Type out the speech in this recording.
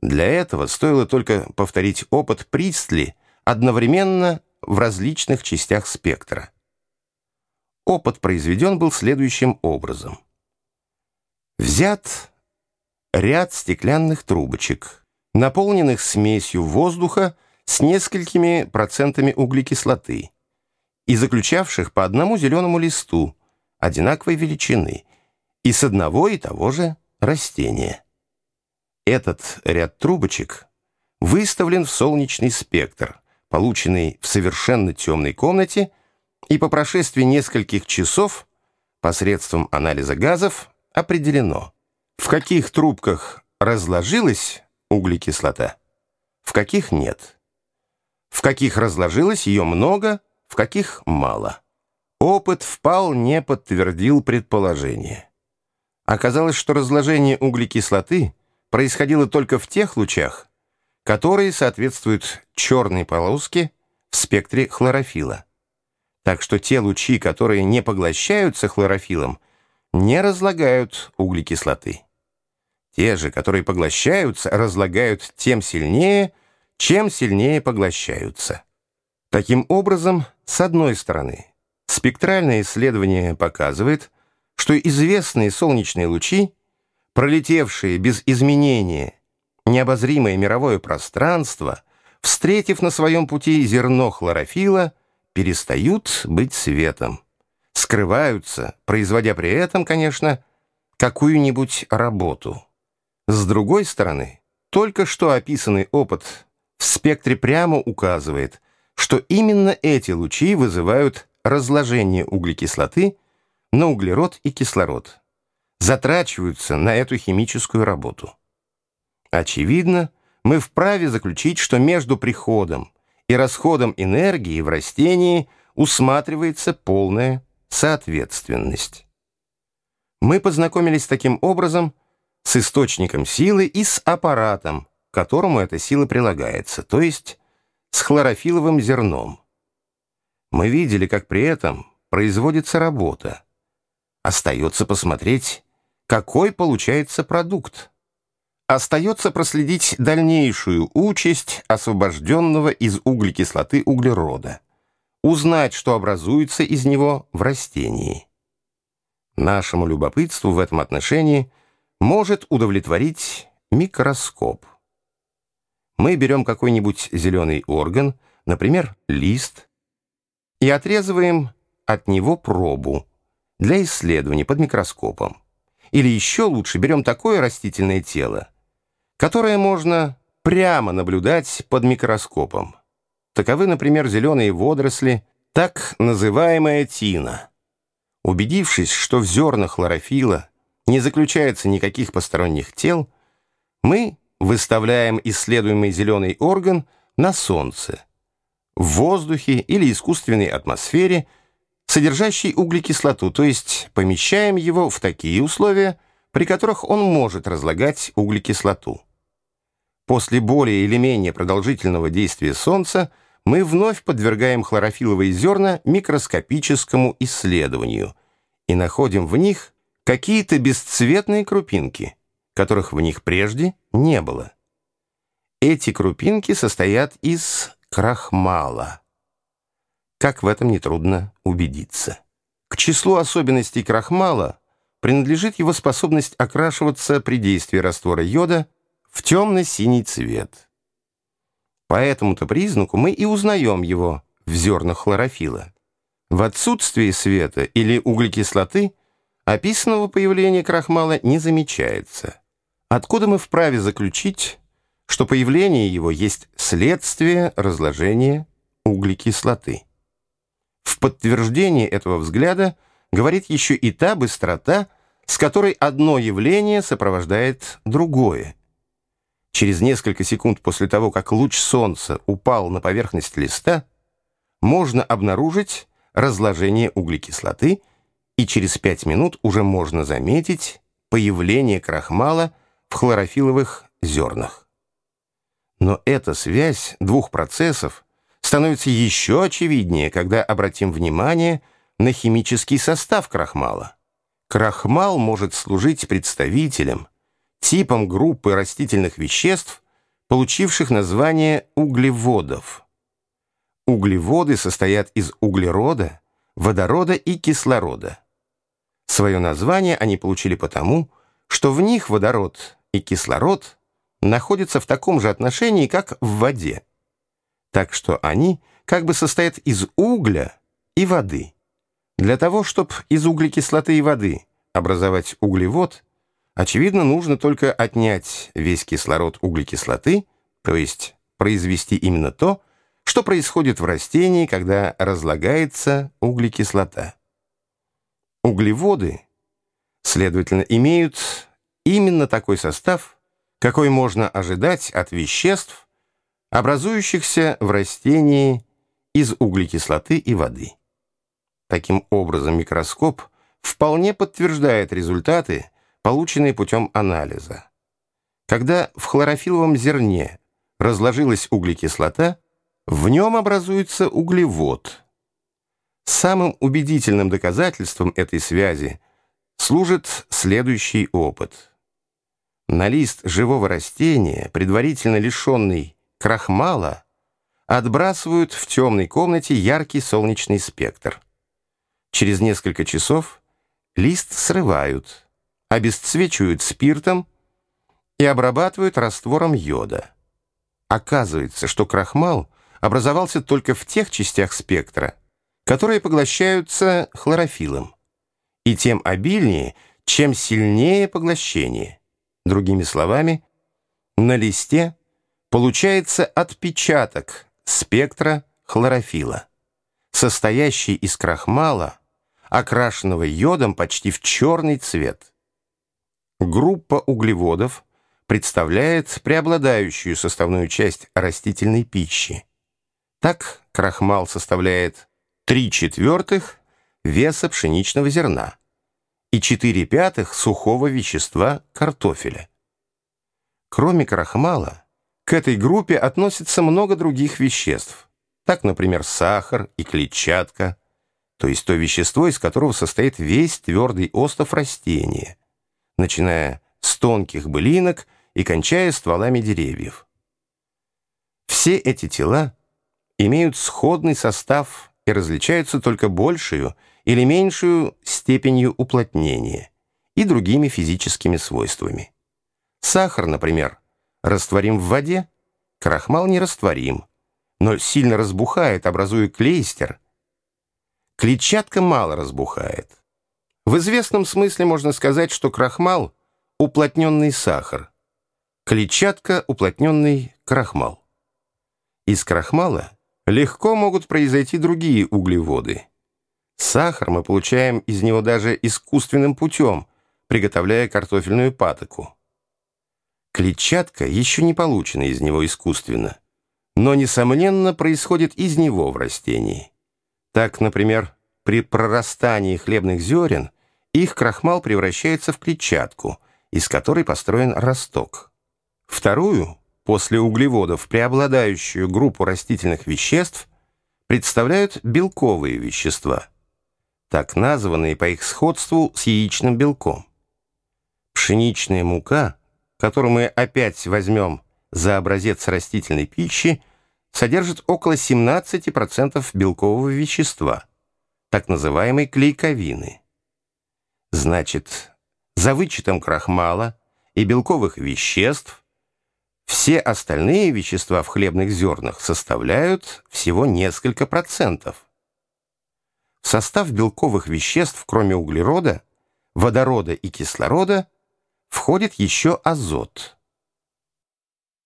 Для этого стоило только повторить опыт Пристли одновременно в различных частях спектра. Опыт произведен был следующим образом. Взят ряд стеклянных трубочек, наполненных смесью воздуха с несколькими процентами углекислоты и заключавших по одному зеленому листу одинаковой величины и с одного и того же растения. Этот ряд трубочек выставлен в солнечный спектр, полученный в совершенно темной комнате, и по прошествии нескольких часов посредством анализа газов определено, в каких трубках разложилась углекислота, в каких нет, в каких разложилось ее много, в каких мало. Опыт вполне подтвердил предположение. Оказалось, что разложение углекислоты происходило только в тех лучах, которые соответствуют черной полоске в спектре хлорофила. Так что те лучи, которые не поглощаются хлорофилом, не разлагают углекислоты. Те же, которые поглощаются, разлагают тем сильнее, чем сильнее поглощаются. Таким образом, с одной стороны, спектральное исследование показывает, что известные солнечные лучи, пролетевшие без изменения необозримое мировое пространство, встретив на своем пути зерно хлорофила, перестают быть светом, скрываются, производя при этом, конечно, какую-нибудь работу. С другой стороны, только что описанный опыт в спектре прямо указывает, что именно эти лучи вызывают разложение углекислоты на углерод и кислород, затрачиваются на эту химическую работу. Очевидно, мы вправе заключить, что между приходом и расходом энергии в растении усматривается полная соответственность. Мы познакомились таким образом с источником силы и с аппаратом, к которому эта сила прилагается, то есть с хлорофиловым зерном. Мы видели, как при этом производится работа. Остается посмотреть, какой получается продукт. Остается проследить дальнейшую участь освобожденного из углекислоты углерода, узнать, что образуется из него в растении. Нашему любопытству в этом отношении – может удовлетворить микроскоп. Мы берем какой-нибудь зеленый орган, например, лист, и отрезываем от него пробу для исследования под микроскопом. Или еще лучше берем такое растительное тело, которое можно прямо наблюдать под микроскопом. Таковы, например, зеленые водоросли, так называемая тина. Убедившись, что в зернах хлорофила не заключается никаких посторонних тел, мы выставляем исследуемый зеленый орган на солнце, в воздухе или искусственной атмосфере, содержащей углекислоту, то есть помещаем его в такие условия, при которых он может разлагать углекислоту. После более или менее продолжительного действия Солнца мы вновь подвергаем хлорофиловые зерна микроскопическому исследованию и находим в них какие-то бесцветные крупинки, которых в них прежде не было. Эти крупинки состоят из крахмала. Как в этом нетрудно убедиться. К числу особенностей крахмала принадлежит его способность окрашиваться при действии раствора йода в темно-синий цвет. По этому-то признаку мы и узнаем его в зернах хлорофила. В отсутствии света или углекислоты Описанного появления крахмала не замечается. Откуда мы вправе заключить, что появление его есть следствие разложения углекислоты? В подтверждение этого взгляда говорит еще и та быстрота, с которой одно явление сопровождает другое. Через несколько секунд после того, как луч солнца упал на поверхность листа, можно обнаружить разложение углекислоты – и через пять минут уже можно заметить появление крахмала в хлорофиловых зернах. Но эта связь двух процессов становится еще очевиднее, когда обратим внимание на химический состав крахмала. Крахмал может служить представителем, типом группы растительных веществ, получивших название углеводов. Углеводы состоят из углерода, водорода и кислорода. Свое название они получили потому, что в них водород и кислород находятся в таком же отношении, как в воде. Так что они как бы состоят из угля и воды. Для того, чтобы из углекислоты и воды образовать углевод, очевидно, нужно только отнять весь кислород углекислоты, то есть произвести именно то, что происходит в растении, когда разлагается углекислота. Углеводы, следовательно, имеют именно такой состав, какой можно ожидать от веществ, образующихся в растении из углекислоты и воды. Таким образом, микроскоп вполне подтверждает результаты, полученные путем анализа. Когда в хлорофилловом зерне разложилась углекислота, в нем образуется углевод. Самым убедительным доказательством этой связи служит следующий опыт. На лист живого растения, предварительно лишенный крахмала, отбрасывают в темной комнате яркий солнечный спектр. Через несколько часов лист срывают, обесцвечивают спиртом и обрабатывают раствором йода. Оказывается, что крахмал образовался только в тех частях спектра, которые поглощаются хлорофиллом, и тем обильнее, чем сильнее поглощение. Другими словами, на листе получается отпечаток спектра хлорофилла, состоящий из крахмала, окрашенного йодом почти в черный цвет. Группа углеводов представляет преобладающую составную часть растительной пищи. Так крахмал составляет 3 четвертых веса пшеничного зерна и 4 пятых сухого вещества картофеля. Кроме крахмала, к этой группе относится много других веществ. Так, например, сахар и клетчатка, то есть то вещество, из которого состоит весь твердый остов растения, начиная с тонких былинок и кончая стволами деревьев. Все эти тела имеют сходный состав и различаются только большую или меньшую степенью уплотнения и другими физическими свойствами. Сахар, например, растворим в воде, крахмал не растворим, но сильно разбухает, образуя клейстер. Клетчатка мало разбухает. В известном смысле можно сказать, что крахмал – уплотненный сахар, клетчатка – уплотненный крахмал. Из крахмала легко могут произойти другие углеводы. Сахар мы получаем из него даже искусственным путем, приготовляя картофельную патоку. Клетчатка еще не получена из него искусственно, но, несомненно, происходит из него в растении. Так, например, при прорастании хлебных зерен их крахмал превращается в клетчатку, из которой построен росток. Вторую, после углеводов, преобладающую группу растительных веществ, представляют белковые вещества, так названные по их сходству с яичным белком. Пшеничная мука – которую мы опять возьмем за образец растительной пищи, содержит около 17% белкового вещества, так называемой клейковины. Значит, за вычетом крахмала и белковых веществ все остальные вещества в хлебных зернах составляют всего несколько процентов. В состав белковых веществ, кроме углерода, водорода и кислорода – входит еще азот.